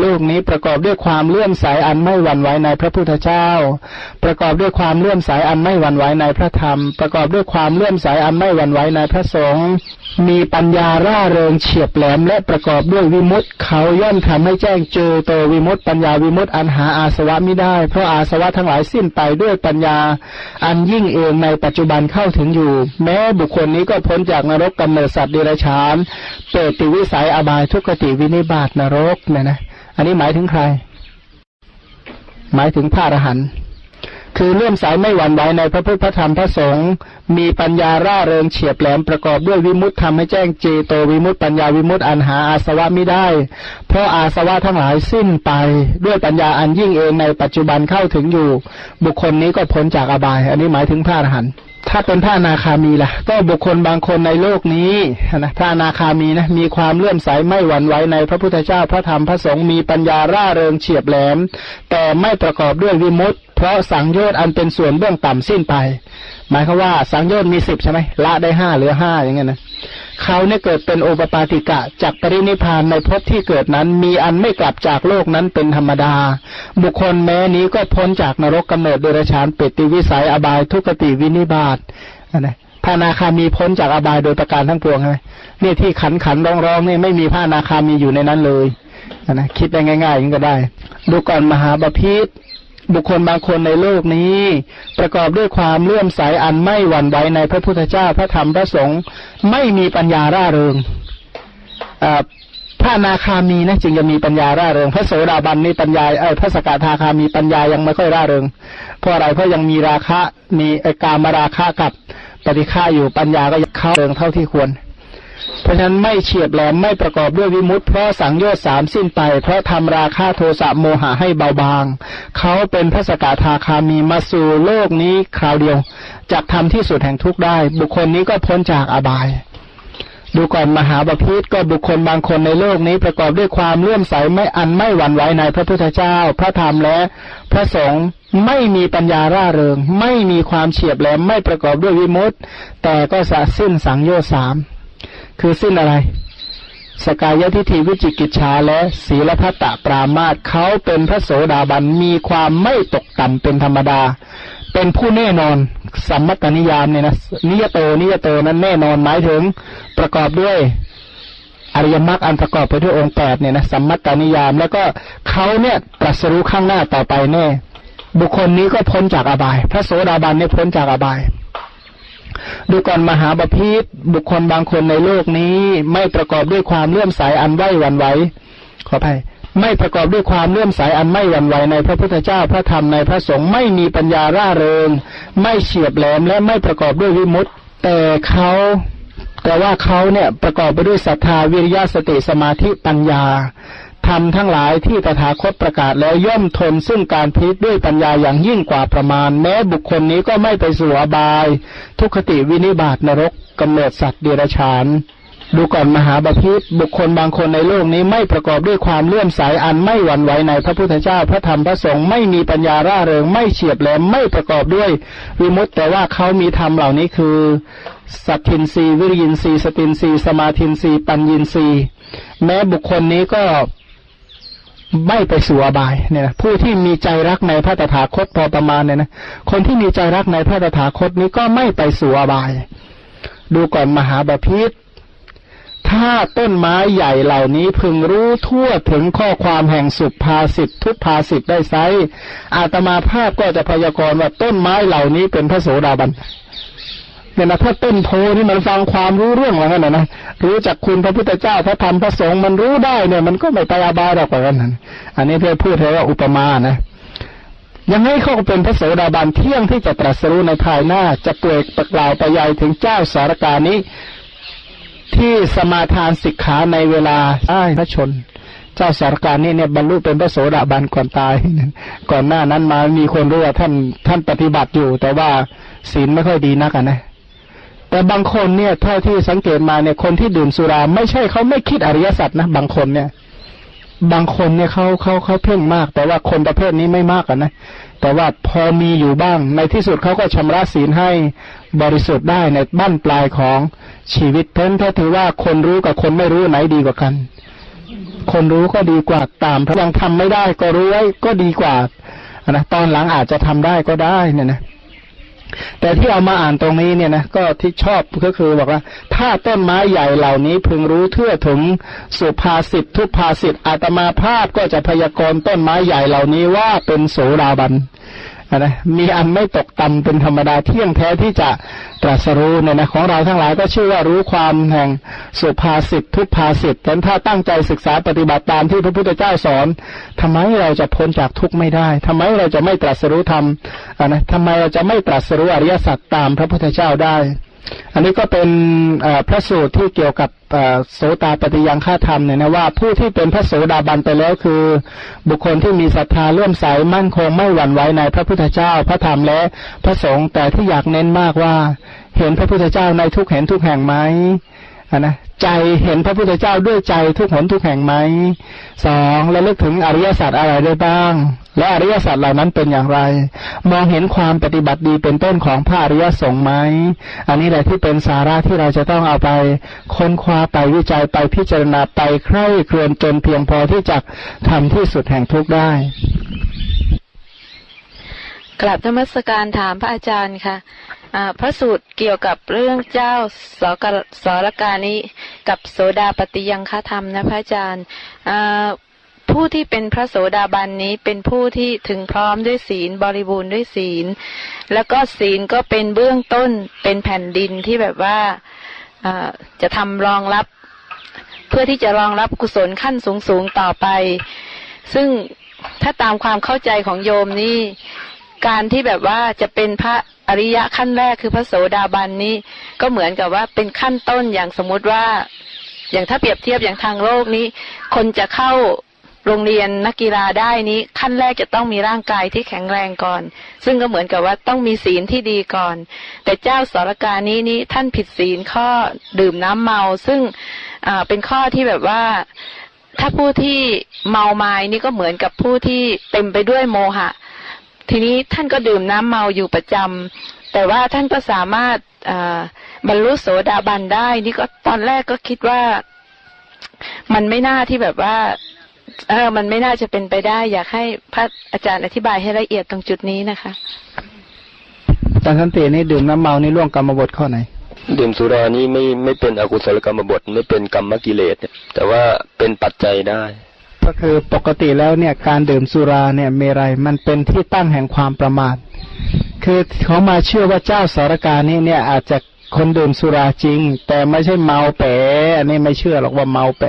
โลกนี้ประกอบด้วยความเลื่อมใสอันไม่หวั่นไหวในพระพุทธเจ้า ประกอบด้วยความเลื่อมใสอันไม่หวั่นไหวในพระธรรม ประกอบด้วยความเลื่อมใสอันไม่หวั่นไหวในพระสงฆ์มีปัญญาร่าเริงเฉียบแหลมและประกอบด้วยวิมุตต์เขาย่อมทำให้แจ้งเจอโตวิมุตต์ปัญญาวิมุตต์อันหาอาสวะไม่ได้ เพราะอาสวะทั้งหลายสิ้นไปด้วยปัญญา อันยิ่งเองในปัจจุบันเข้าถึงอยู่ แม้บุคคลนี้ก็พ้นจากนรกกำเนิดสัตว์เดรัจฉานเปรติวิสัยอบายทุกขติวินิบาตนรกเนี่ยนะ นนี้หมายถึงใคร หมายถึงพระอรหันต์คือเลื่อมสายไม่หวั่นไหวในพระพุทธธรรมพระสงฆ์มีปัญญาร่าเริงเฉียบแหลมประกอบด้วยวิมุตติทำให้แจ้งเจโตวิมุตปัญญาวิมุตอันหาอาสวะไม่ได้ เพราะอาสวะทั้งหลายสิ้นไปด้วยปัญญาอันยิ่งเองในปัจจุบันเข้าถึงอยู่ บุคคลนี้ก็พ้นจากอบาย อันนี้หมายถึงพระอรหันต์ ถ้าเป็นพระนาคามีล่ะ ก็บุคคลบางคนในโลกนี้นะพระนาคามีนะมีความเลื่อมใสไม่หวั่นไหวในพระพุทธเจ้าพระธรรมพระสงฆ์มีปัญญาร่าเริงเฉียบแหลม แต่ไม่ประกอบด้วยวิมุตติ เพราะสังโยชน์อันเป็นส่วนเบื้องต่ำสิ้นไป หมายคือว่าสังโยชน์มีสิบใช่ไหมละได้ห้าเหลือห้าอย่างเงี้ยนะเขาเนี่ยเกิดเป็นโอปปาติกะจากปรินิพานในภพที่เกิดนั้น มีอันไม่กลับจากโลกนั้นเป็นธรรมดา บุคคลแม้นี้ก็พ้นจากนรกกำเนิดโดยราชานเปติวิสัยอบายทุกติวินิบาตนะพระนาคามีพ้นจากอบายโดยประการทั้งปวงใช่ไหมนี่ที่ขันขันร้องร้องนี่ไม่มีพระนาคามีอยู่ในนั้นเลยนะคิดได้ง่ายๆอย่างก็ได้ ดูก่อนมหาบาพิษ บุคคลบางคนในโลกนี้ ประกอบด้วยความเลื่อมใสอันไม่หวั่นไหวในพระพุทธเจ้าพระธรรมพระสงฆ์ไม่มีปัญญาร่าเริงพระนาคามีนะจึงจะมีปัญญาร่าเริง พระโสดาบันนี่ปัญญาเออพระสกทาคามีปัญญายังไม่ค่อยร่าเริง เพราะอะไรเพราะยังมีราคะมีกามาราคะกับปฏิฆาอยู่ปัญญาก็ยังเข้าเริงเท่าที่ควร เพราะฉะนั้นไม่เฉียบแหลมไม่ประกอบด้วยวิมุตต์เพราะสังโยชน์สามสิ้นไป เพราะทำราคาโทสะโมหะให้เบาบาง เขาเป็นพระสกทาคามีมาสู่โลกนี้คราวเดียวจากทำที่สุดแห่งทุกได้ บุคคลนี้ก็พ้นจากอบาย ดูก่อนมหาบาพิษก็บุคคลบางคนในโลกนี้ประกอบด้วยความเลื่อมใสไม่อันไม่หวั่นไหวในพระพุทธเจ้า พระธรรมและพระสงฆ์ไม่มีปัญญาร่าเริง ไม่มีความเฉียบแหลมไม่ประกอบด้วยวิมุตต์แต่ก็สะสิ้นสังโยชน์สาม คือสิ้นอะไร สกายทิฏฐิวิจิกิจชาและศีลพัตตปรามาตเขาเป็นพระโสดาบันมีความไม่ตกต่ำเป็นธรรมดา เป็นผู้แน่นอนสัมมตนิยามเนี่ยนะนิยโตนิยโตนั้นแน่นอนหมายถึงประกอบด้วยอริยมรรคอันประกอบไปด้วยองค์แปดเนี่ยนะสัมมตนิยาม แล้วก็เขาเนี่ยตรัสรู้ข้างหน้าต่อไปแน่ บุคคลนี้ก็พ้นจากอบาย พระโสดาบันเนี่ยพ้นจากอบาย ดูก่อนมหาบาพิษบุคคลบางคนในโลกนี้ ไม่ประกอบด้วยความเลื่อมใสอันไหวหวั่นไหวขออภัยไม่ประกอบด้วยความเลื่อมใสอันไม่หวั่นไหวในพระพุทธเจ้าพระธรรมในพระสงฆ์ไม่มีปัญญาร่าเริง ไม่เฉียบแหลมและไม่ประกอบด้วยวิมุตต์แต่เขาแต่ว่าเขาเนี่ยประกอบไปด้วยศรัทธาวิริยะสติสมาธิปัญญา ทำทั้งหลายที่ตถาคตประกาศแล้วย่อมทนซึ่งการพิจด้วยปัญญาอย่างยิ่งกว่าประมาณ แม้บุคคลนี้ก็ไม่ไปสู่อบาย ทุกขติวินิบาตนรกกำเนิดสัตว์เดรัจฉาน ดูก่อนมหาบาพิษบุคคลบางคนในโลกนี้ไม่ประกอบด้วยความเลื่อมใสอันไม่หวั่นไหวในพระพุทธเจ้าพระธรรมพระสงฆ์ไม่มีปัญญาร่าเริงไม่เฉียบแหลมไม่ประกอบด้วยวิมุตแต่ว่าเขามีธรรมเหล่านี้คือ สัตทินรีวิริยินรีสตินรีสมาทินรีปัญญินรีแม้บุคคลนี้ก็ ไม่ไปสู่อบายเนี่ยนะผู้ที่มีใจรักในพระตถาคตพอประมาณเนี่ยนะคนที่มีใจรักในพระตถาคตนี้ก็ไม่ไปสู่อบาย ดูก่อนมหาบาพิษถ้าต้นไม้ใหญ่เหล่านี้พึงรู้ทั่วถึงข้อความแห่งสุภาษิตทุกภาษิตได้ไซอาตมาภาพก็จะพยากรณ์ว่าต้นไม้เหล่านี้เป็นพระโสดาบัน เนี่ยนะถ้าต้นโพนี่มันฟังความรู้เรื่องว่างั้นนะรู้จักคุณพระพุทธเจ้าพระธรรมพระสงฆ์มันรู้ได้เนี่ยมันก็ไม่ไปอาบายหรอกว่างั้นอันนี้เพื่อพูดเทว่าอุปมานะยังไงเขาเป็นพระโสดาบันเที่ยงที่จะตรัสรู้ในภายหน้า จะเปลกประกล่าวไปยัยถึงเจ้าสารกานี้ ที่สมาทานสิกขาในเวลาอ้พระชน เจ้าสารการนี่เนี่ยบรรลุเป็นพระโสดาบันก่อนตาย ก่อนหน้านั้นมามีคนรู้ว่าท่านท่านปฏิบัติอยู่ แต่ว่าศีลไม่ค่อยดีนักนะ แต่บางคนเนี่ยเท่าที่สังเกตมาเนี่ยคนที่ดื่มสุรา ไม่ใช่เขาไม่คิดอริยสัจนะบางคนเนี่ย บางคนเนี่ยเขาเขาเขาเพ่งมาก แต่ว่าคนประเภทนี้ไม่มากอะนะแต่ว่าพอมีอยู่บ้าง ในที่สุดเขาก็ชำระศีลให้บริสุทธิ์ได้ในบ้านปลายของชีวิตเพราะถ้าถือว่าคนรู้กับคนไม่รู้ไหนดีกว่ากัน คนรู้ก็ดีกว่าตามพระยังทำไม่ได้ก็รู้ไว้ก็ดีกว่านะตอนหลังอาจจะทำได้ก็ได้เนี่ยนะ แต่ที่เอามาอ่านตรงนี้เนี่ยนะก็ที่ชอบก็คือบอกว่า ถ้าต้นไม้ใหญ่เหล่านี้พึงรู้เทื่อถึงสุภาษิตทุพภาษิตอาตมาภาพก็จะพยากรณ์ต้นไม้ใหญ่เหล่านี้ว่าเป็นโสดาบัน นะมีอันไม่ตกต่ำเป็นธรรมดาเที่ยงแท้ที่จะตรัสรู้เนี่ยนะของเราทั้งหลายก็ชื่อว่ารู้ความแห่งสุภาษิตทุพภาษิตแต่ถ้าตั้งใจศึกษาปฏิบัติตามที่พระพุทธเจ้าสอนทำไมเราจะพ้นจากทุกข์ไม่ได้ทำไมเราจะไม่ตรัสรู้ธรรมนะทำไมเราจะไม่ตรัสรู้อริยสัจตามพระพุทธเจ้าได้ อันนี้ก็เป็นพระสูตรที่เกี่ยวกับโสตาปฏิยังฆ่าธรรมเนี่ยนะว่าผู้ที่เป็นพระโสดาบันไปแล้วคือ บุคคลที่มีศรัทธาเลื่อมใสมั่นคงไม่หวั่นไหวในพระพุทธเจ้า พระธรรมและพระสงฆ์แต่ที่อยากเน้นมากว่า เห็นพระพุทธเจ้าในทุกเห็นทุกแห่งไหมนะใจเห็นพระพุทธเจ้าด้วยใจทุกหนทุกแห่งไหมสองและลึกถึงอริยสัจอะไรได้บ้าง และอริยสัจเหล่านั้นเป็นอย่างไร มองเห็นความปฏิบัติดีเป็นต้นของพระอริยสงฆ์ไหม อันนี้แหละที่เป็นสาระที่เราจะต้องเอาไป ค้นคว้าไปวิจัยไปพิจารณาไปใคร่ครวญจนเพียงพอที่จะทำที่สุดแห่งทุกได้ กลับธรรมสการถามพระอาจารย์ค่ะพระสูตรเกี่ยวกับเรื่องเจ้าสกสรกานี้กับโสดาปฏิยังฆธรรมนะพระอาจารย์ ผู้ที่เป็นพระโสดาบันนี้เป็นผู้ที่ถึงพร้อมด้วยศีลบริบูรณ์ด้วยศีล แล้วก็ศีลก็เป็นเบื้องต้นเป็นแผ่นดินที่แบบว่าจะทำรองรับ เพื่อที่จะรองรับกุศลขั้นสูงสูงต่อไป ซึ่งถ้าตามความเข้าใจของโยมนี่การที่แบบว่าจะเป็นพระอริยะขั้นแรกคือพระโสดาบันนี้ก็เหมือนกับว่าเป็นขั้นต้นอย่างสมมุติว่า อย่างถ้าเปรียบเทียบอย่างทางโลกนี้ คนจะเข้า โรงเรียนนักกีฬาได้นี้ขั้นแรกจะต้องมีร่างกายที่แข็งแรงก่อน ซึ่งก็เหมือนกับว่าต้องมีศีลที่ดีก่อน แต่เจ้าสารกานี้นี้ท่านผิดศีลข้อดื่มน้ำเมา ซึ่งเป็นข้อที่แบบว่าถ้าผู้ที่เมาไม้นี่ก็เหมือนกับผู้ที่เต็มไปด้วยโมหะ ทีนี้ท่านก็ดื่มน้ำเมาอยู่ประจำแต่ว่าท่านก็สามารถบรรลุโสดาบันได้ นี่ก็ตอนแรกก็คิดว่ามันไม่น่าที่แบบว่า เออมันไม่น่าจะเป็นไปได้ อยากให้พระอาจารย์อธิบายให้ละเอียดตรงจุดนี้นะคะอาจารย์สันตินี่ดื่มน้ำเมานี่ล่วงกรรมบทข้อไหน ดื่มสุรานี่ไม่ไม่เป็นอกุศลกรรมบทไม่เป็นกรรมกิเลสแต่ว่าเป็นปัจจัยได้ ก็คือปกติแล้วเนี่ยการดื่มสุราเนี่ยเมรัยมันเป็นที่ตั้งแห่งความประมาทคือเขามาเชื่อว่าเจ้าสารการนี่เนี่ยอาจจะคนดื่มสุราจริง แต่ไม่ใช่เมาแปอันนี้ไม่เชื่อหรอกว่าเมาแป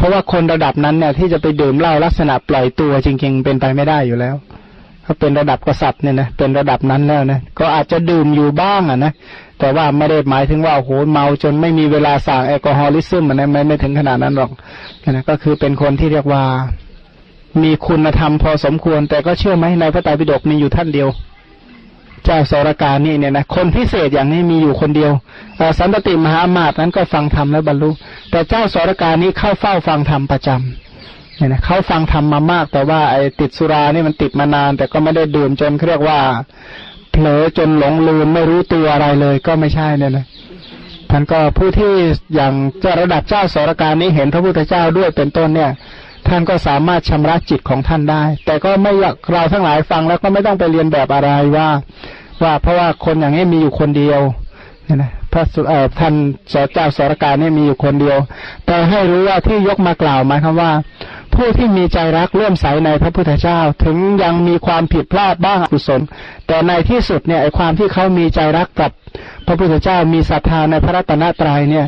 เพราะว่าคนระดับนั้นเนี่ยที่จะไปดื่มเหล้าลักษณะปล่อยตัวจริง ๆ เป็นไปไม่ได้อยู่แล้วเขาเป็นระดับกษัตริย์เนี่ยนะเป็นระดับนั้นแล้วนะก็อาจจะดื่มอยู่บ้างอะนะแต่ว่าไม่ได้หมายถึงว่าโอ้โหเมาจนไม่มีเวลาสั่งแอลกอฮอลิซึมมันไม่ไม่ถึงขนาดนั้นหรอกนะก็คือเป็นคนที่เรียกว่ามีคุณธรรมพอสมควร แต่ก็เชื่อไหมในพระไตรปิฎกมีอยู่ท่านเดียว เจ้าสรการนี่เนี่ยนะคนพิเศษอย่างนี้มีอยู่คนเดียวสันตติมหามาตนั้นก็ฟังธรรมแล้วบรรลุ แต่เจ้าสรการนี้เข้าเฝ้าฟังธรรมประจำเนี่ยนะเขาฟังธรรมมามาก แต่ว่าไอ้ติดสุรานี่มันติดมานาน แต่ก็ไม่ได้ดื่มจนเรียกว่าเผลอจนหลงลืมไม่รู้ตัวอะไรเลยก็ไม่ใช่เนี่ยนะท่านก็ผู้ที่อย่างเจ้าระดับเจ้าสรการนี้เห็นพระพุทธเจ้าด้วยเป็นต้นเนี่ย ท่านก็สามารถชำระจิตของท่านได้ แต่ก็ไม่อยากเราทั้งหลายฟังแล้วก็ไม่ต้องไปเรียนแบบอะไรว่า ว่าเพราะว่าคนอย่างนี้มีอยู่คนเดียวเนี่ยนะพระสุเอ่อท่านสเจ้าสรการนี่มีอยู่คนเดียว แต่ให้รู้ว่าที่ยกมากล่าวหมายความว่า ผู้ที่มีใจรักเลื่อมใสในพระพุทธเจ้าถึงยังมีความผิดพลาดบ้างกุศล แต่ในที่สุดเนี่ยไอความที่เขามีใจรักกับพระพุทธเจ้ามีศรัทธาในพระรัตนตรัยเนี่ย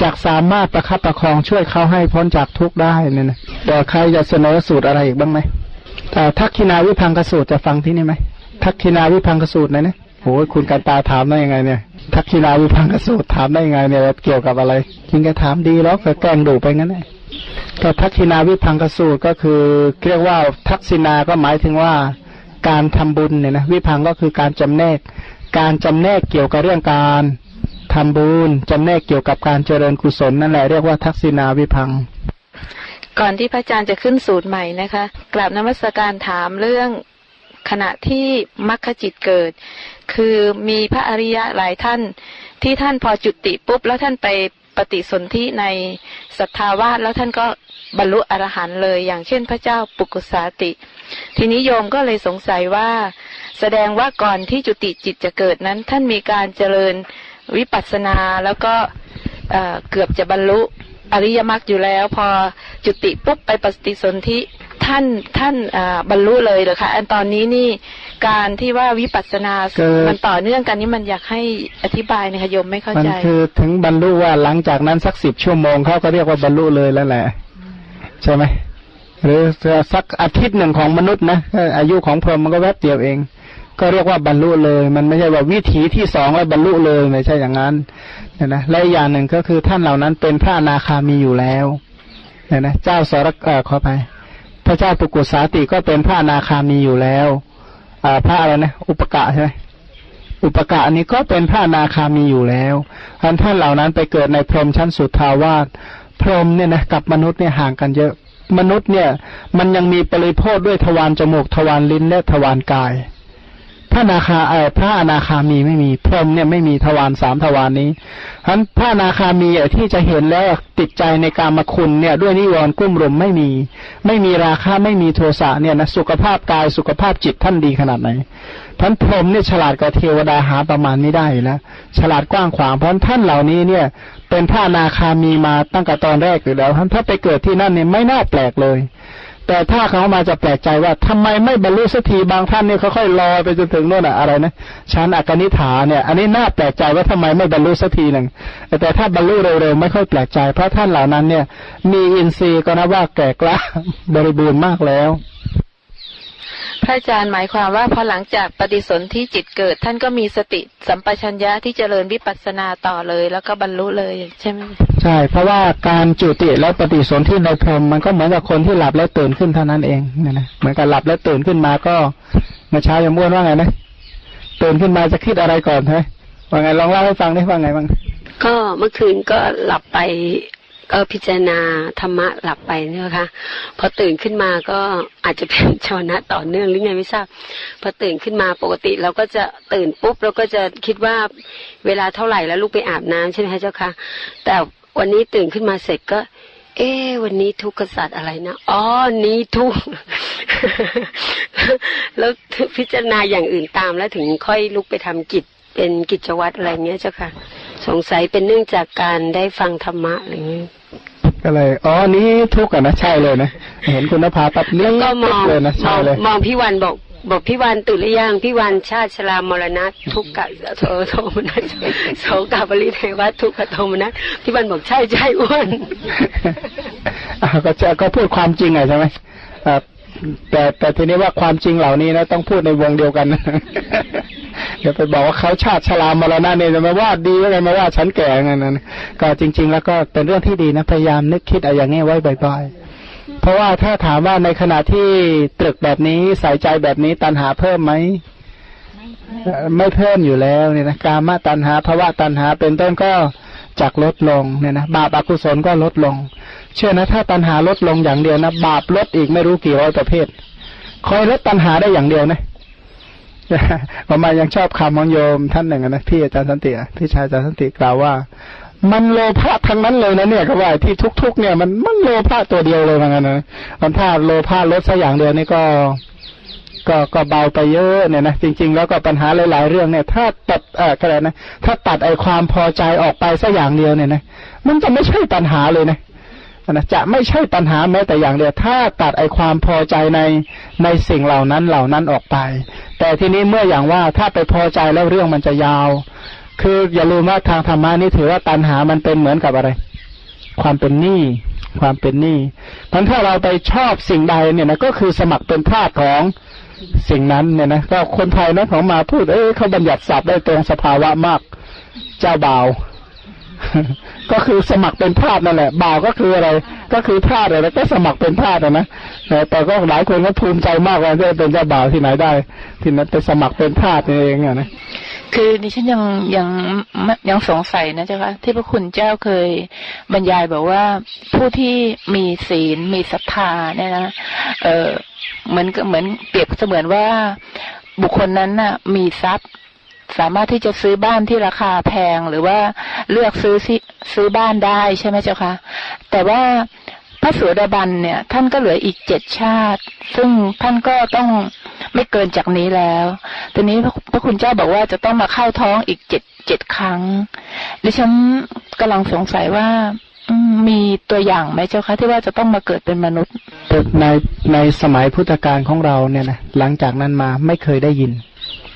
จะกสามารถประคับประคองช่วยเขาให้พ้นจากทุกข์ได้เนี่ยนะแต่ใครจะเสนอสูตรอะไรอีกบ้างไหมแต่ทักขินาวิพังกสูตรจะฟังที่นี่ไหมทักขินาวิพังกสูตรไหนเนี่ยโอ้ยคุณการตาถามได้ยังไงเนี่ย ทักขินาวิพังกสูตรถามได้ยังไงเนี่ยเกี่ยวกับอะไรจริงก็ถามดีแล้วก็แกล้งดูไปงั้นแหละก็ทักษินาวิพังกสูตรก็คือเรียกว่าทักษินาก็หมายถึงว่าการทำบุญเนี่ยนะวิพังก็คือการจำแนก การจำแนกเกี่ยวกับเรื่องการ ทำบุญจำแนกเกี่ยวกับการเจริญกุศลนั่นแหละเรียกว่าทักษินาวิพัง ก่อนที่พระอาจารย์จะขึ้นสูตรใหม่นะคะกราบนมัสการถามเรื่องขณะที่มรรคจิตเกิด คือมีพระอริยะหลายท่านที่ท่านพอจุติปุ๊บ แล้วท่านไปปฏิสนธิในศรัทธาวาสแล้วท่านก็บรรลุอรหันต์เลย อย่างเช่นพระเจ้าปุกุสาติ ทีนี้โยมก็เลยสงสัยว่า แสดงว่าก่อนที่จุติจิตจะเกิดนั้น ท่านมีการเจริญ วิปัสสนาแล้วก็เกือบจะบรรลุอริยมรรคอยู่แล้ว พอจุติปุ๊บไปปฏิสนธิท่านท่านบรรลุเลยเหรอคะอันตอนนี้นี่การที่ว่าวิปัสสนามันต่อเนื่องกันนี่มันอยากให้อธิบายนะคะโยมไม่เข้าใจมันคือถึงบรรลุว่าหลังจากนั้นสักสิบชั่วโมงเขาก็เรียกว่าบรรลุเลยแล้วแหละ ใช่ไหมหรือสักอาทิตย์หนึ่งของมนุษย์นะอายุของพรหมมันก็แวบเดียวเอง ก็เรียกว่าบรรลุเลย มันไม่ใช่ว่าวิถีที่สองแล้วบรรลุเลยไม่ใช่อย่างนั้นเนี่ยนะและอย่างหนึ่งก็คือท่านเหล่านั้นเป็นพระนาคามีอยู่แล้วเนี่ยนะเจ้าสรเออขอไป พระเจ้าปุกุสาติก็เป็นพระนาคามีอยู่แล้วอ่าพระอะไรนะอุปกะใช่ไหมอุปกะนี้ก็เป็นพระนาคามีอยู่แล้วท่านท่านเหล่านั้นไปเกิดในพรหมชั้นสุดทาวาสพรหมเนี่ยนะกับมนุษย์เนี่ยห่างกันเยอะ มนุษย์เนี่ย มันยังมีปริโภทด้วยทวารจมูกทวารลิ้นและทวารกาย พระนาคาเออพระอนาคามีไม่มีพรหมเนี่ยไม่มีทวารสามทวารนี้ฉะนั้นพระนาคามีที่จะเห็นแล้วติดใจในการมาคุณเนี่ยด้วยนิวรณ์กุ้มรุมไม่มี ไม่มีราคาไม่มีโทสะเนี่ยนะสุขภาพกายสุขภาพจิตท่านดีขนาดไหนท่านพรหมเนี่ยฉลาดกว่าเทวดาหาประมาณไม่ได้แล้วฉลาดกว้างขวางเพราะท่านเหล่านี้เนี่ยเป็นพระนาคามีมาตั้งแต่ตอนแรกอยู่แล้วท่านถ้าไปเกิดที่นั่นเนี่ยไม่น่าแปลกเลย แต่ถ้าเขามาจะแปลกใจว่าทำไมไม่บรรลุสักทีบางท่านเนี่ยเขาค่อยรอไปจนถึงโน่นอะอะไรนะชั้นอกนิฐาเนี่ย อันนี้น่าแปลกใจว่าทำไมไม่บรรลุสักทีหนึ่งแต่ถ้าบรรลุเร็วๆไม่ค่อยแปลกใจ เพราะท่านเหล่านั้นเนี่ย มีอินทรีย์ก็นับว่าแก่กล้าบริบูรณ์มากแล้ว พระอาจารย์หมายความว่าพอหลังจากปฏิสนธิจิตเกิด ท่านก็มีสติสัมปชัญญะที่เจริญวิปัสสนาต่อเลย แล้วก็บรรลุเลยใช่ไหมใช่ เพราะว่าการจุติแล้วปฏิสนธิในพรหมมันก็เหมือนกับคนที่หลับแล้วตื่นขึ้นเท่านั้นเองนะนะเหมือนกับหลับแล้วตื่นขึ้นมาก็มาเช้ายังม้วนว่าไงนะตื่นขึ้นมาจะคิดอะไรก่อนใช่ไหมว่าไงลองเล่าให้ฟังได้ว่าไงบ้างก็เมื่อคืนก็หลับไป ก็พิจารณาธรรมะหลับไปเนี่ยค่ะพอตื่นขึ้นมาก็อาจจะเป็นชาวนะต่อเนื่องหรือไงไม่ทราบพอตื่นขึ้นมาปกติเราก็จะตื่นปุ๊บเราก็จะคิดว่าเวลาเท่าไหร่แล้วลูกไปอาบน้ำใช่ไหมคะเจ้าค่ะแต่วันนี้ตื่นขึ้นมาเสร็จก็ เอ๊วันนี้ทุกข์สัตว์อะไรนะอ๋อนี้ทุกข์แล้วพิจารณาอย่างอื่นตามแล้วถึงค่อยลุกไปทำกิจเป็นกิจวัตรอะไรเงี้ยเจ้าค่ะ สงสัยเป็นเนื่องจากการได้ฟังธรรมะอะไรเงี้ยก็เลยอ๋อนี้ทุกข์อะนะใช่เลยนะเห็นคุณนภาปับนี้ก็มองเลยนะใช่เลยมองพี่วันบอกบอกพี่วันตื่นหรือยังพี่วันชาติชรามรณะทุกขะโทโทมนัสโสกาบริเทวะทุกขโทมนัสพี่วันบอกใช่ใช่อ้วนก็จะก็พูดความจริงไงใช่ไหม แต่แต่ทีนี้ว่าความจริงเหล่านี้นะต้องพูดในวงเดียวกันอย่าไปบอกว่าเขาชาติชรามรณะเนี่ยจะมาว่าดีอะไรมาว่าฉันแก่เงี้ยนั้นก็จริง ๆ แล้วก็เป็นเรื่องที่ดีนะพยายามนึกคิดอะไรอย่างนี้ไว้บ่อยๆเพราะว่าถ้าถามว่าในขณะที่ตรึกแบบนี้ใส่ใจแบบนี้ตันหาเพิ่มไหมไม่เพิ่มอยู่แล้วเนี่ยนะกามาตันหาภาวะตันหาเป็นต้นก็จากลดลงเนี่ยนะบาปอกุศลก็ลดลง เชื่อนะถ้าตันหาลดลงอย่างเดียวนะบาปลดอีกไม่รู้กี่ร้อยประเภท คอยลดตันหาได้อย่างเดียวนะผมมายังชอบคำของโยมท่านหนึ่งนะพี่อาจารย์สันติพี่ชายอาจารย์สันติกล่าวว่า มันโลภะทั้งนั้นเลยนะเนี่ยเขาว่าที่ทุก ๆ เนี่ยมันมันโลภะตัวเดียวเลยเหมือนกันนะมันถ้าโลภะลดสักอย่างเดียวนี่ก็ก็ก็เบาไปเยอะเนี่ยนะจริง ๆ แล้วก็ปัญหาหลาย ๆ เรื่องเนี่ย ถ้าตัดเออก็เลยนะถ้าตัดไอ้ความพอใจออกไปสักอย่างเดียวเนี่ยนะมันจะไม่ใช่ปัญหาเลยนะ นะจะไม่ใช่ปัญหาแม้แต่อย่างเดียวถ้าตัดไอความพอใจในในสิ่งเหล่านั้นเหล่านั้นออกไป แต่ทีนี้เมื่ออย่างว่าถ้าไปพอใจแล้วเรื่องมันจะยาว คืออย่าลืมว่าทางธรรมะนี่ถือว่าตัณหามันเป็นเหมือนกับอะไร ความเป็นหนี้ความเป็นหนี้พันถ้าเราไปชอบสิ่งใดเนี่ยนะก็คือสมัครเป็นทาสของสิ่งนั้นเนี่ยนะก็คนไทยนะของมาพูดเอ้เขาบัญญัติศัพท์ได้ตรงสภาวะมาก เจ้าบ่าว ก็คือสมัครเป็นทาสนั่นแหละบ่าวก็คืออะไร ก็คือทาสอะไรก็สมัครเป็นทาสนะแต่ก็หลายคนก็ภูมิใจมากว่าจะเป็นเจ้าบ่าวที่ไหนได้ ที่นั้นไปสมัครเป็นทาสเองอะนะคือดิฉันยังยังยังสงสัยนะเจ้าค่ะที่พระคุณเจ้าเคยบรรยายบอกว่าผู้ที่มีศีลมีศรัทธาเนี่ยนะเออเหมือนก็เหมือนเปรียบเสมือนว่าบุคคลนั้นน่ะ มีทรัพย์ สามารถที่จะซื้อบ้านที่ราคาแพงหรือว่าเลือกซื้อซื้อบ้านได้ใช่ไหมเจ้าคะแต่ว่าพระสุดาบันเนี่ย ท่านก็เหลืออีกเจ็ดชาติ ซึ่งท่านก็ต้องไม่เกินจากนี้แล้วทีนี้พระคุณเจ้าบอกว่าจะต้องมาเข้าท้องอีกเจ็ดเจ็ดครั้งดิฉันกำลังสงสัยว่ามีตัวอย่างไหมเจ้าคะที่ว่าจะต้องมาเกิดเป็นมนุษย์ในในสมัยพุทธกาลของเราเนี่ยนะหลังจากนั้นมาไม่เคยได้ยิน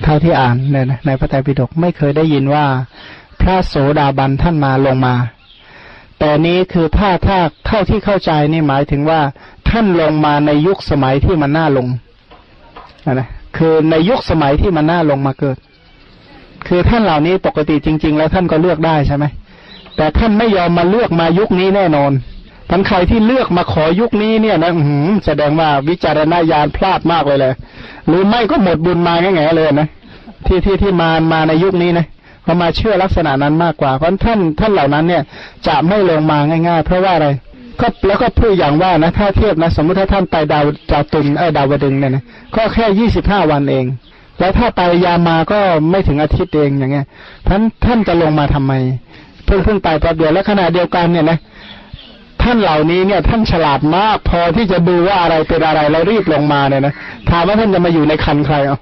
เท่าที่อ่านเนี่ยนะในพระไตรปิฎกไม่เคยได้ยินว่า พระโสดาบันท่านมาลงมา แต่นี้คือถ้าถ้าเท่าที่เข้าใจนี่หมายถึงว่า ท่านลงมาในยุคสมัยที่มันน่าลงนะคือในยุคสมัยที่มันน่าลงมาเกิด คือท่านเหล่านี้ปกติจริง ๆ แล้วท่านก็เลือกได้ใช่ไหมแต่ท่านไม่ยอมมาเลือกมายุคนี้แน่นอน ท่านใครที่เลือกมาขอยุคนี้เนี่ยนะหืมแสดงว่าวิจารณญาณพลาดมากเลยเลยหรือไม่ก็หมดบุญมาแง่ๆเลยนะที่ที่ที่มามาในยุคนี้นะเขามาเชื่อลักษณะนั้นมากกว่า เพราะท่านท่านเหล่านั้นเนี่ย จะไม่ลงมาง่าย ๆ เพราะว่าอะไรก็แล้วก็พูดอย่างว่านะถ้าเทียบนะสมมติถ้าท่านไปดาวจาตุนเออดาวดึงเนี่ยนะก็แค่ยี่สิบห้าวันเอง แล้วถ้าไปยามาก็ไม่ถึงอาทิตย์เองอย่างเงี้ยท่านท่านจะลงมาทำไม เพิ่งเพิ่งไปแป๊บเดียวแล้วขณะเดียวกันเนี่ยนะ ท่านเหล่านี้เนี่ย ท่านฉลาดมาก พอที่จะดูว่าอะไรเป็นอะไรแล้วรีบลงมาเนี่ยนะถามว่าท่านจะมาอยู่ในคันใครอะ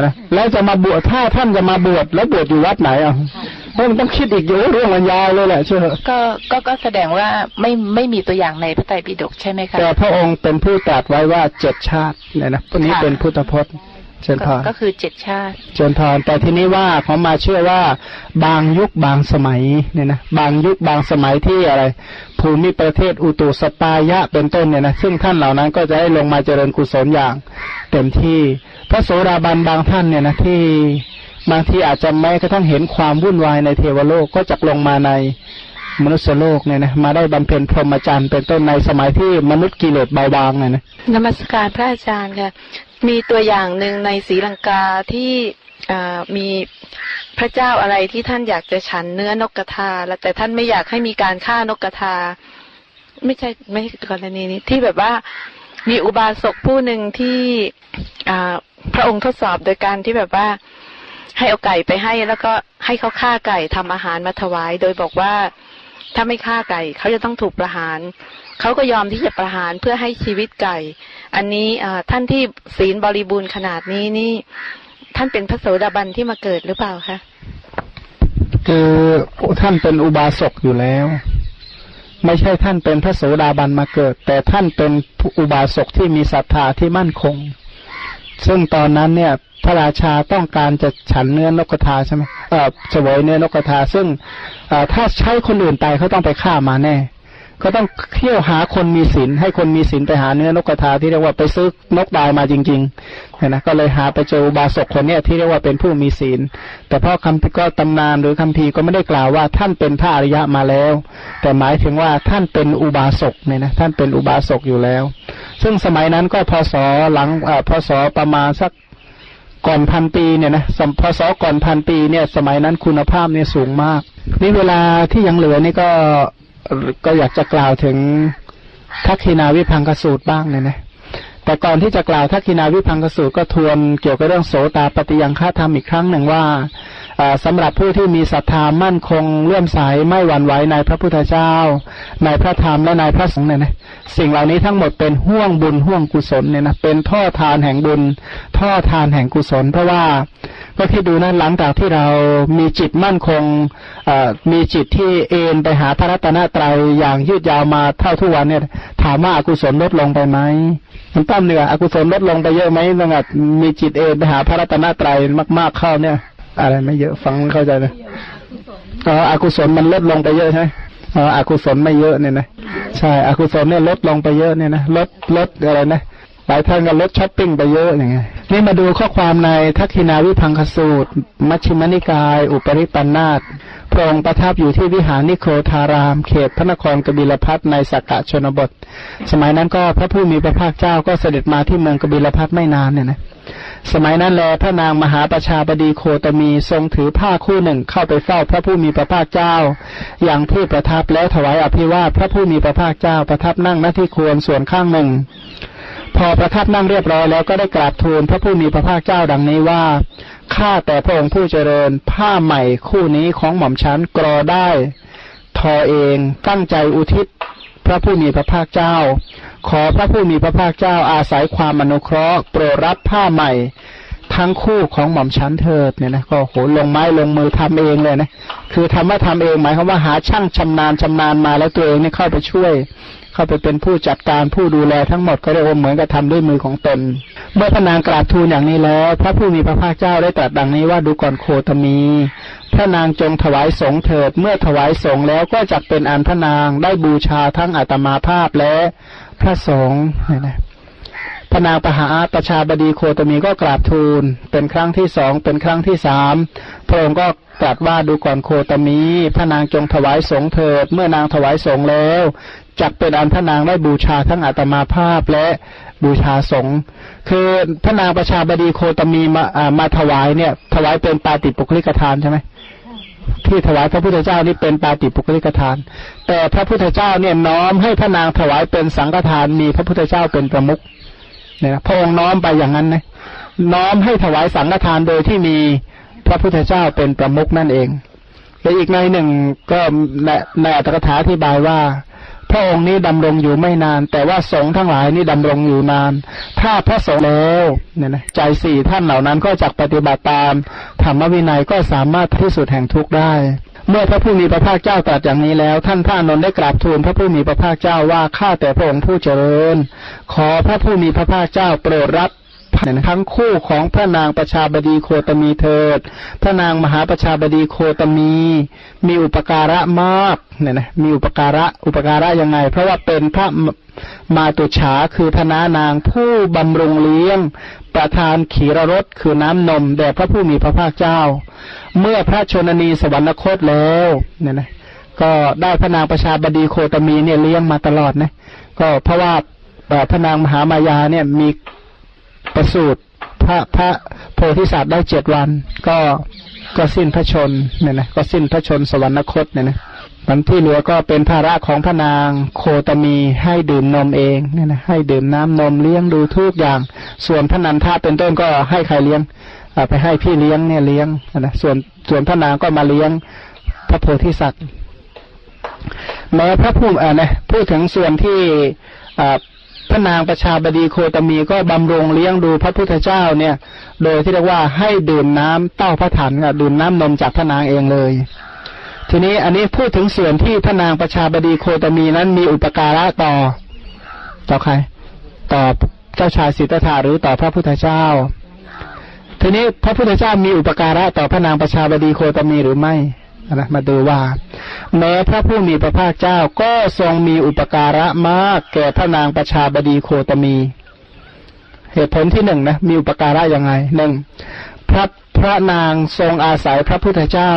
นะแล้วจะมาบวชถ้าท่านจะมาบวชแล้วบวชอยู่วัดไหนอะต้องต้องคิดอีกเยอะเรื่องมันยาวเลยแหละเชื่อก็ก็ก็แสดงว่าไม่ไม่มีตัวอย่างในพระไตรปิฎกใช่ไหมคะแต่พระองค์เป็นผู้ตรัสไว้ว่าเจ็ดชาติเนี่ยนะพวกนี้เป็นพุทธพจน์เชิญพรก็คือเจ็ดชาติเชิญพรแต่ทีนี้ว่าเขามาเชื่อว่าบางยุคบางสมัยเนี่ยนะบางยุคบางสมัยที่อะไร ภูมิประเทศอุตุสปายะเป็นต้นเนี่ยนะซึ่งท่านเหล่านั้นก็จะได้ลงมาเจริญกุศลอย่างเต็มที่ พระโสดาบันบางท่านเนี่ยนะที่บางทีอาจจะแม้กระทั่งเห็นความวุ่นวายในเทวโลกก็จะลงมาในมนุษยโลกเนี่ยนะมาได้บำเพ็ญพรหมจรรย์เป็นต้นในสมัยที่มนุษย์กิเลสเบาบางเนี่ยนะนมัสการพระอาจารย์ค่ะมีตัวอย่างหนึ่งในศรีลังกาที่ มีพระเจ้าอะไรที่ท่านอยากจะฉันเนื้อนกกระทา แล้วแต่ท่านไม่อยากให้มีการฆ่านกกระทา ไม่ใช่ไม่กรณีนี้ที่แบบว่ามีอุบาสกผู้หนึ่งที่พระองค์ทดสอบโดยการที่แบบว่าให้เอาไก่ไปให้แล้วก็ให้เขาฆ่าไก่ทำอาหารมาถวาย โดยบอกว่าถ้าไม่ฆ่าไก่เขาจะต้องถูกประหาร เขาก็ยอมที่จะประหารเพื่อให้ชีวิตไก่ อันนี้ท่านที่ศีลบริบูรณ์ขนาดนี้นี่ ท่านเป็นพระโสดาบันที่มาเกิดหรือเปล่าคะคือท่านเป็นอุบาสกอยู่แล้ว ไม่ใช่ท่านเป็นพระโสดาบันมาเกิด แต่ท่านเป็นอุบาสกที่มีศรัทธาที่มั่นคง ซึ่งตอนนั้นเนี่ย พระราชาต้องการจะฉันเนื้อนกกระทาใช่ไหมเออเฉวยเนื้อนกกระทาซึ่งถ้าใช้คนอื่นไปเขาต้องไปฆ่ามาแน่ ก็ต้องเที่ยวหาคนมีศีลให้คนมีศีลไปหาเนื้อนกกระทาที่เรียกว่าไปซื้อนกดาวมาจริงๆนะก็เลยหาไปเจอบาศกคนเนี้ยที่เรียกว่าเป็นผู้มีศีล แต่พ่อคำก็ตำนานหรือคำพีก็ไม่ได้กล่าวว่าท่านเป็นพระอริยะมาแล้ว แต่หมายถึงว่าท่านเป็นอุบาสกเนี่ยนะท่านเป็นอุบาสกอยู่แล้ว ซึ่งสมัยนั้นก็พศหลังอพศประมาณสักก่อนพันปีเนี่ยนะสมพศก่อนพันปีเนี่ย สมัยนั้นคุณภาพเนี่ยสูงมากนี่เวลาที่ยังเหลือนี่ก็ ก็อยากจะกล่าวถึงทักษินาวิพังกสูตรบ้างเลยนะแต่ก่อนที่จะกล่าวทักษินาวิพังกสูตรก็ทวนเกี่ยวกับเรื่องโสตาปฏิยังฆาธรรมอีกครั้งหนึ่งว่าสำหรับผู้ที่มีศรัทธามั่นคงเลื่อมใสไม่หวั่นไหวในพระพุทธเจ้า ในพระธรรมและในพระสงฆ์เนี่ยนะสิ่งเหล่านี้ทั้งหมดเป็นห่วงบุญห่วงกุศลเนี่ยนะเป็นท่อทานแห่งบุญ ท่อทานแห่งกุศล เพราะว่า ก็ที่ดูนั้นหลังจากที่เรามีจิตมั่นคงมีจิตที่เอ็นไปหาพระรัตนตรัยอย่างยืดยาวมาเท่าทุกวันเนี่ย ถามว่าอากุศลลดลงไปไหมมันตั้มเนี่ยอกุศลลดลงไปเยอะไหมตั้งแต่มีจิตเอ็นไปหาพระรัตนตรัยมาก ๆเข้าเนี่ย อะไรไม่เยอะฟังเข้าใจเลยอ๋ออกุศลมันลดลงไปเยอะใช่ไหมอ๋ออกุศลไม่เยอะเนี่ยนะใช่อกุศลเนี่ยลดลงไปเยอะเนี่ยนะลดลดอะไรนะ หลายท่านก็ลดช้อปปิ้งไปเยอะอย่างเงี้ยนี่มาดูข้อความในทักขิณาวิภังคสูตร มัชฌิมนิกาย อุปริปัณณาสก์พระองค์ประทับอยู่ที่วิหารนิโครธาราม เขตพระนครกบิลพัสดุ์ในสักกะชนบท สมัยนั้นก็พระผู้มีพระภาคเจ้าก็เสด็จมาที่เมืองกบิลพัสดุ์ไม่นานเนี่ยนะสมัยนั้นแลพระนางมหาประชาบดีโคตมีทรงถือผ้าคู่หนึ่งเข้าไปเฝ้าพระผู้มีพระภาคเจ้า อย่างที่ประทับแล้วถวายอภิวาทพระผู้มีพระภาคเจ้าประทับนั่งหน้าที่ควรส่วนข้างหนึ่ง พอประทับนั่งเรียบร้อยแล้วก็ได้กราบทูลพระผู้มีพระภาคเจ้าดังนี้ว่าข้าแต่พระองค์ผู้เจริญผ้าใหม่คู่นี้ของหม่อมชั้นกรอได้ ทอเองตั้งใจอุทิศพระผู้มีพระภาคเจ้า ขอพระผู้มีพระภาคเจ้าอาศัยความอนุเคราะห์โปรดรับผ้าใหม่ทั้งคู่ของหม่อมชั้นเถิดเนี่ยนะก็โหลงไม้ลงมือทำเองเลยนะคือทำว่าทำเองหมายความว่าหาช่างชำนาญชำนาญมาแล้วตัวเองนี่เข้าไปช่วย เข้าไปเป็นผู้จัดการผู้ดูแลทั้งหมดก็เรียกว่าเหมือนกับทำด้วยมือของตน เมื่อพระนางกราบทูลอย่างนี้แล้ว พระผู้มีพระภาคเจ้าได้ตรัสดังนี้ว่าดูก่อนโคตมี พระนางจงถวายสงเถิด เมื่อถวายสงแล้วก็จักเป็นอันพระนางได้บูชาทั้งอาตมาภาพและพระสงฆ์นะพระนางปหาประชาบดีโคตมีก็กราบทูล เป็นครั้งที่สองเป็นครั้งที่สามพระองค์ก็ตรัสว่าดูก่อนโคตมีพระนางจงถวายสงเถิด เมื่อนางถวายสงแล้ว จักเป็นอันพระนางได้บูชาทั้งอาตมาภาพและบูชาสงฆ์คือพระนางประชาบดีโคตมีมาามาถวายเนี่ย ถวายเป็นปาติปุคลิกทานใช่ไหมที่ถวายพระพุทธเจ้านี่เป็นปาติปุคลิกทาน แต่พระพุทธเจ้าเนี่ยน้อมให้พระนางถวายเป็นสังฆทานมีพระพุทธเจ้าเป็นประมุขเนี่ยพระองค์น้อมไปอย่างนั้นนะน้อมให้ถวายสังฆทานโดยที่มีพระพุทธเจ้าเป็นประมุขนั่นเองและอีกในหนึ่งก็ในในอัตถกถาอธิบายว่า พระองค์นี้ดำรงอยู่ไม่นาน แต่ว่าสงฆ์ทั้งหลายนี่ดำรงอยู่นาน ถ้าพระสงฆ์แล้วเนี่ยนะใจสี่ท่านเหล่านั้นก็จักปฏิบัติตาม ธรรมวินัยก็สามารถที่สุดแห่งทุกข์ได้ เมื่อพระผู้มีพระภาคเจ้าตรัสอย่างนี้แล้ว ท่านพระอานนท์ได้กราบทูลพระผู้มีพระภาคเจ้าว่าข้าแต่พระองค์ผู้เจริญ ขอพระผู้มีพระภาคเจ้าโปรดรับ ทั้งคู่ของพระนางประชาบดีโคตมีเถิด พระนางมหาประชาบดีโคตมี มีอุปการะมากเนี่ยนะมีอุปการะอุปการะยังไง เพราะว่าเป็นพระมาตุฉาคือพระนานางผู้บำรุงเลี้ยง ประทานขีรรสคือน้ำนมแด่พระผู้มีพระภาคเจ้า เมื่อพระชนนีสวรรคตแล้วเนี่ยนะก็ได้พระนางประชาบดีโคตมีเนี่ยเลี้ยงมาตลอดนะก็เพราะว่าพระนางมหามายาเนี่ยมี ประสูติพระพระโพธิสัตว์ได้เจ็ดวัน ก็ก็สิ้นพระชนเนี่ยนะก็สิ้นพระชนสวรรคตเนี่ยนะวันที่เหลือก็เป็นภาระของพระนางโคตมีให้ดื่มนมเองเนี่ยนะให้ดื่มน้ำนมเลี้ยงดูทุกอย่าง ส่วนพระนันทาเป็นต้นก็ให้ใครเลี้ยงไปให้พี่เลี้ยงเนี่ยเลี้ยงนะส่วนส่วนพระนางก็มาเลี้ยงพระโพธิสัตว์แม้พระผู้อ่านะพูดถึงส่วนที่อ่า ระนางประชาบดีโคตมีก็บำรุงเลี้ยงดูพระพุทธเจ้าเนี่ย โดยที่เรียกว่าให้ดื่มน้ำเต้าพระถันกับดื่มน้ำนมจากพระนางเองเลย ทีนี้อันนี้พูดถึงส่วนที่พระนางประชาบดีโคตมีนั้นมีอุปการะต่อ ต่อใคร ต่อเจ้าชายสิทธัตถะหรือต่อพระพุทธเจ้า ทีนี้พระพุทธเจ้ามีอุปการะต่อพระนางประชาบดีโคตมีหรือไม่ นะมาดูว่า แม้พระผู้มีพระภาคเจ้าก็ทรงมีอุปการะมาก แก่พระนางประชาบดีโคตมี เหตุผลที่หนึ่งนะมีอุปการะยังไงหนึ่งพระพระนางทรงอาศัยพระพุทธเจ้า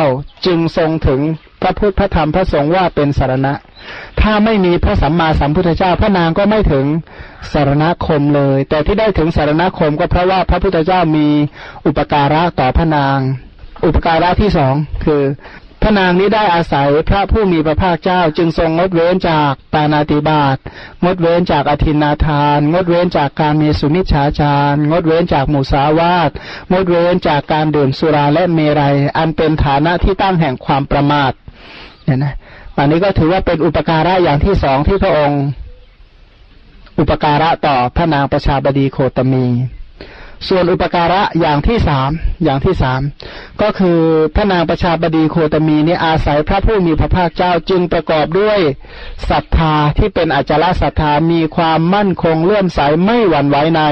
จึงทรงถึงพระพุทธพระธรรมพระสงฆ์ว่าเป็นสารณะ ถ้าไม่มีพระสัมมาสัมพุทธเจ้า พระนางก็ไม่ถึงสารณคมเลย แต่ที่ได้ถึงสารณคมก็เพราะว่าพระพุทธเจ้ามีอุปการะต่อพระนาง อุปการะที่สองคือ พระนางนี้ได้อาศัยพระผู้มีพระภาคเจ้าจึงทรงงดเว้นจากปานาติบาตงดเว้นจากอธินาทาน งดเว้นจากการมีสุมิชฌาจาร งดเว้นจากหมุสาวาทงดเว้นจากการดื่มสุราและเมรัย อันเป็นฐานะที่ตั้งแห่งความประมาทเนี่ยนะอันนี้ก็ถือว่าเป็นอุปการะอย่างที่สองที่พระองค์ อุปการะต่อพระนางประชาบดีโคตมี ส่วนอุปการะอย่างที่สามอย่างที่สามก็คือพระนางประชาบดีโคตมีนี่อาศัยพระผู้มีพระภาคเจ้าจึงประกอบด้วยศรัทธาที่เป็นอจลศรัทธามีความมั่นคงเลื่อมใสไม่หวั่นไหวใน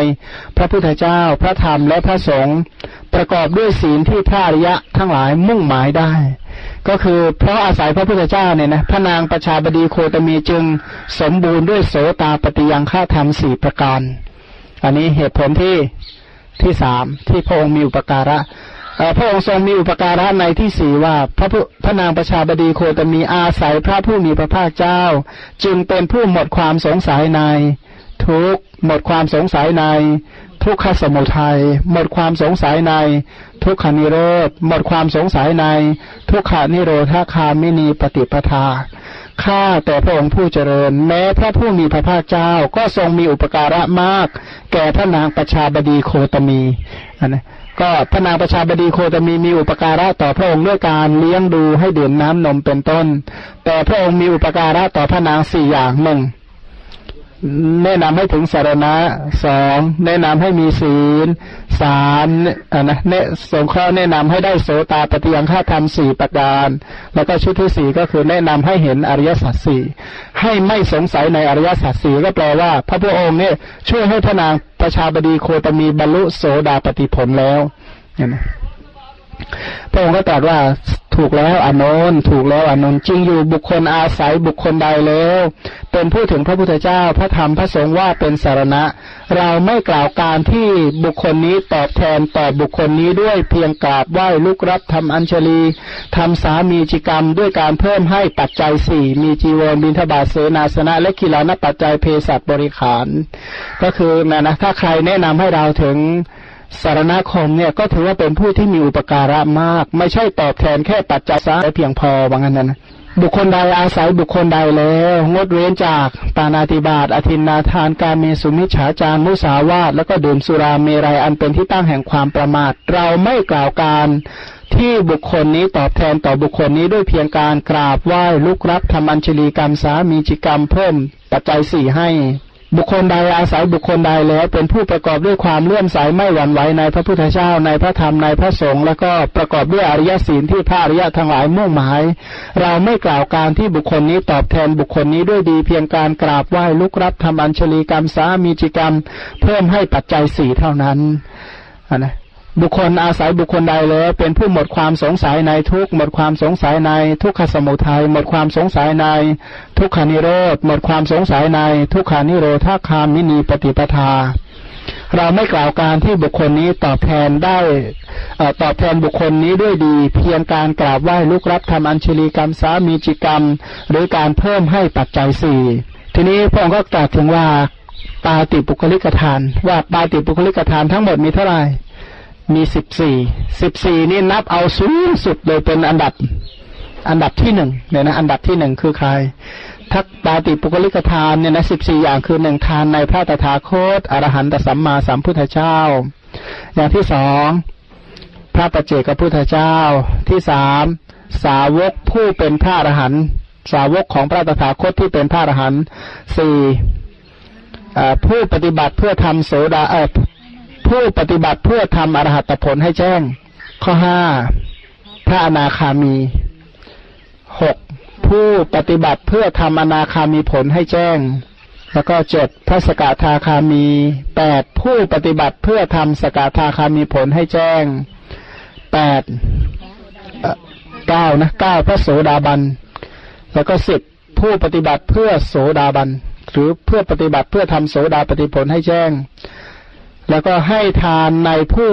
พระพุทธเจ้าพระธรรมและพระสงฆ์ประกอบด้วยศีลที่พระอริยะทั้งหลายมุ่งหมายได้ ก็คือเพราะอาศัยพระพุทธเจ้าเนี่ยนะพระนางประชาบดีโคตมีจึงสมบูรณ์ด้วยโสตาปฏิยังฆาธรรมสี่ประการ อันนี้เหตุผลที่ ที่สามที่พระองค์มีอุปการะพระองค์ทรงมีอุปการะในที่สี่ว่า พระพระนางประชาบดีโคตมีอาศัยพระผู้มีพระภาคเจ้า จึงเป็นผู้หมดความสงสัยใน ทุกหมดความสงสัยใน ทุกขสมุทัยหมดความสงสัยใน ทุกขานิโรธหมดความสงสัยใน ทุกขานิโรธาคามินีปฏิปทา ข้าแต่พระองค์ผู้เจริญ แม้พระผู้มีพระภาคเจ้าก็ทรงมีอุปการะมาก แก่พระนางประชาบดีโคตมีนะก็พระนางประชาบดีโคตมีมีอุปการะต่อพระองค์ด้วยการเลี้ยงดูให้ดื่มน้ำนมเป็นต้น แต่พระองค์มีอุปการะต่อพระนางสี่อย่างหนึ่ง แนะนำให้ถึงสารณะสองแนะนำให้มีศีลสามอ่านะเนสงเคราะห์แนะนำให้ได้โสตาปฏิยังฆาธรรมสี่ประการ แล้วก็ชุดที่สี่ก็คือแนะนำให้เห็นอริยสัจสี่ให้ไม่สงสัยในอริยสัจสี่ก็แปลว่า พระพุทธองค์เนี่ยช่วยให้พระนางประชาบดีโคตมีบรรลุโสดาปฏิผลแล้วเนี่ยนะพระองค์ก็ตรัสว่า ถูกแล้วอนนท์ถูกแล้วอนนท์จริงอยู่บุคคลอาศัยบุคคลใดแล้ว เป็นผู้ถึงพระพุทธเจ้าพระธรรมพระสงฆ์ว่าเป็นสารณะ เราไม่กล่าวการที่บุคคลนี้ตอบแทนต่อบุคคลนี้ด้วยเพียงกราบไหว้ลุกรับทำอัญชลีทำสามีจิกรรม ด้วยการเพิ่มให้ปัจจัยสี่มีจีวรบินทบาทเสนาสนะ และกีฬานปัจจัยเภสัชบริขาร ก็คือนะนะถ้าใครแนะนำให้เราถึง สารณคมเนี่ยก็ถือว่าเป็นผู้ที่มีอุปการะมาก ไม่ใช่ตอบแทนแค่ปัจจัยสาเพียงพอว่างั้นนะบุคคลใดอาศัยบุคคลใดแล้วงดเว้นจากปานาติบาตอธินนาทานการเมสุมิฉาจารมุสาวาทแล้วก็ดื่มสุราเมรัยอันเป็นที่ตั้งแห่งความประมาท เราไม่กล่าวการที่บุคคลนี้ตอบแทนต่อบุคคลนี้ด้วยเพียงการกราบไหว้ลุกรับทำอัญชลีกรรมสามีจิกรรมเพิ่มปัจจัยสี่ให้ บุคคลใดอาศัยบุคคลใดแล้วเป็นผู้ประกอบด้วยความเลื่อมใสไม่หวั่นไหวในพระพุทธเจ้าในพระธรรมในพระสงฆ์แล้วก็ประกอบด้วยอริยศีลที่พระอริยะทั้งหลายมุ่งหมาย เราไม่กล่าวการที่บุคคลนี้ตอบแทนบุคคลนี้ด้วยดีเพียงการกราบไหว้ลุกรับทำอัญชลีกรรมสามีจิกรรม เพิ่มให้ปัจจัยสี่เท่านั้นนะ บุคคลอาศัยบุคคลใดแล้วเป็นผู้หมดความสงสัยในทุกหมดความสงสัยในทุกขสมุทัยหมดความสงสัยใน ทุกขานิโรธหมดความสงสัยใน ทุกขานิโรธาคามินีปฏิปทา เราไม่กล่าวการที่บุคคลนี้ตอบแทนได้ตอบแทนบุคคลนี้ด้วยดี เพียงการกราบไหว้ลุกรับทำอัญชลีกรรมสามีจิกรรม หรือการเพิ่มให้ปัจจัยสี่ทีนี้พระองค์ก็ตรัสถึงว่าปาติปุคลิกทาน ว่าปาติปุคลิกทานทั้งหมดมีเท่าไหร่ มีสิบสี่ สิบสี่นี่นับเอาสูงสุดโดยเป็นอันดับ อันดับที่หนึ่งเนี่ยนะ อันดับที่หนึ่งคือใคร ทักปาติปุกลิกทานเนี่ยนะสิบสี่อย่างคือหนึ่งทานในพระตถาคต อรหันตสัมมาสัมพุทธเจ้า อย่างที่สองพระปัจเจกพุทธเจ้า ที่สามสาวกผู้เป็นพระอรหันต์สาวกของพระตถาคตที่เป็นพระอรหันต์สี่ผู้ปฏิบัติเพื่อทำโสดาเออ ผู้ปฏิบัติเพื่อทำอรหัตผลให้แจ้ง ข้อห้าพระอนาคามีหกผู้ปฏิบัติเพื่อทำอนาคามีผลให้แจ้ง แล้วก็เจ็ดพระสกทาคามีแปดผู้ปฏิบัติเพื่อทำสกทาคามีผลให้แจ้งแปดเอ่อเก้านะเก้าพระโสดาบัน แล้วก็สิบผู้ปฏิบัติเพื่อโสดาบัน หรือเพื่อปฏิบัติเพื่อทำโสดาปฏิผลให้แจ้ง แล้วก็ให้ทานในผู้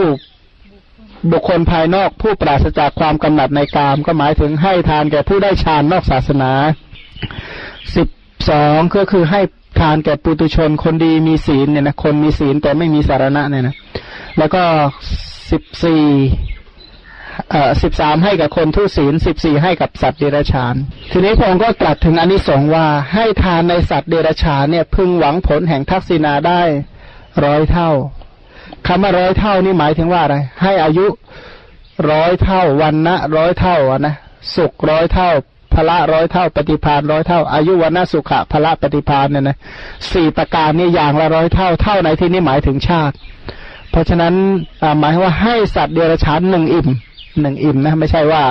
บุคคลภายนอกผู้ปราศจากความกำหนัดในกาม ก็หมายถึงให้ทานแก่ผู้ได้ฌานนอกศาสนาสิบสองก็คือให้ทานแก่ปุตุชนคนดีมีศีลเนี่ยนะคนมีศีลแต่ไม่มีสารณะเนี่ยนะแล้วก็สิบสี่เอ่อสิบสามให้กับคนทุศีลสิบสี่ให้กับสัตว์เดรัจฉาน ทีนี้พระองค์ก็ตรัสถึงอนนิสงส์ว่าให้ทานในสัตว์เดรัจฉานเนี่ยพึงหวังผลแห่งทักษิณาได้ร้อยเท่า คำว่าร้อยเท่านี่หมายถึงว่าอะไร ให้อายุร้อยเท่าวันนะร้อยเท่าอนะสุขร้อยเท่าพละร้อยเท่าปฏิพานร้อยเท่า อายุวันนะสุขะพละปฏิพานเนี่ยนะสี่ประการนี่อย่างละร้อยเท่าเท่าในที่นี้หมายถึงชาติ เพราะฉะนั้นหมายว่าให้สัตว์เดรัจฉานหนึ่งอิ่มหนึ่งอิ่มนะไม่ใช่ว่า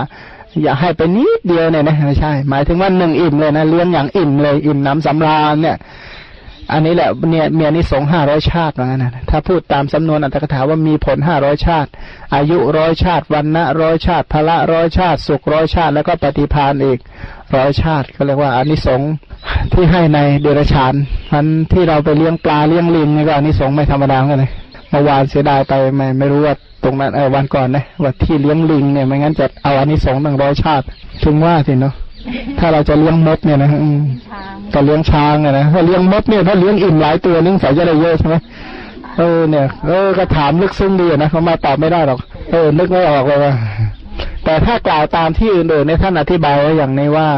อย่าให้ไปนิดเดียวเนี่ยนะไม่ใช่ หมายถึงว่าหนึ่งอิ่มเลยนะเลี้ยงอย่างอิ่มเลยอิ่มน้ำสำราญเนี่ย อันนี้แหละเนี่ยเมียนิสงห้าร้อยชาติว่างั้นนะถ้าพูดตามสำนวนอัตถกถาว่ามีผลห้าร้อยชาติ อายุร้อยชาติวันนะร้อยชาติพละร้อยชาติ สุขร้อยชาติ แล้วก็ปฏิพานอีกร้อยชาติเขาเรียกว่าอานิสงที่ให้ในเดรัจฉานมันที่เราไปเลี้ยงปลาเลี้ยงลิงนี่ก็อานิสงไม่ธรรมดาเลยเมื่อวานเสียดายไปไม่ไม่รู้ว่าตรงนั้นเออวันก่อนนะว่าที่เลี้ยงลิงเนี่ยไม่งั้นจะเอาอานิสงหนึ่งร้อยชาติถึงว่าสิเนาะ ถ้าเราจะเลี้ยงมดเนี่ยนะอืมก็เลี้ยงช้างอะนะถ้าเลี้ยงมดเนี่ยถ้าเลี้ยงอิ่มหลายตัวนึงใส่จะได้เยอะใช่ไหมเออเนี่ยเออก็ถามลึกซึ้งดีอะนะเขามาตอบไม่ได้หรอกเออนึกไม่ออกเลยว่าแต่ถ้ากล่าวตามที่อื่นๆในยท่านอธิบายไว้อย่างนี้ว่า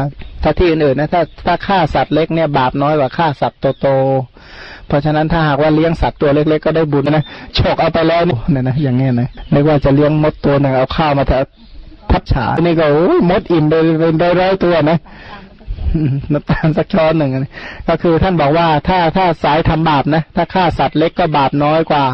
ถ้าที่อื่นๆนะถ้าถ้าฆ่าสัตว์เล็กเนี่ยบาปน้อยกว่าฆ่าสัตว์โตๆเพราะฉะนั้นถ้าหากว่าเลี้ยงสัตว์ตัวเล็กๆก็ได้บุญนะฉกเอาไปแล้วเนี่ยนะอย่างเงี้ยนะนึกว่าจะเลี้ยงมดตัวหนึ่งเอาข้าวมาทั บฉานี่ก็โอ้ยมดอิ่มไปเป็นร้อยตัวนะน้ำตาลสักช้อนหนึ่งก็คือท่านบอกว่าถ้าถ้าสายทำบาปนะ ถ้าฆ่าสัตว์เล็กก็บาปน้อยกว่า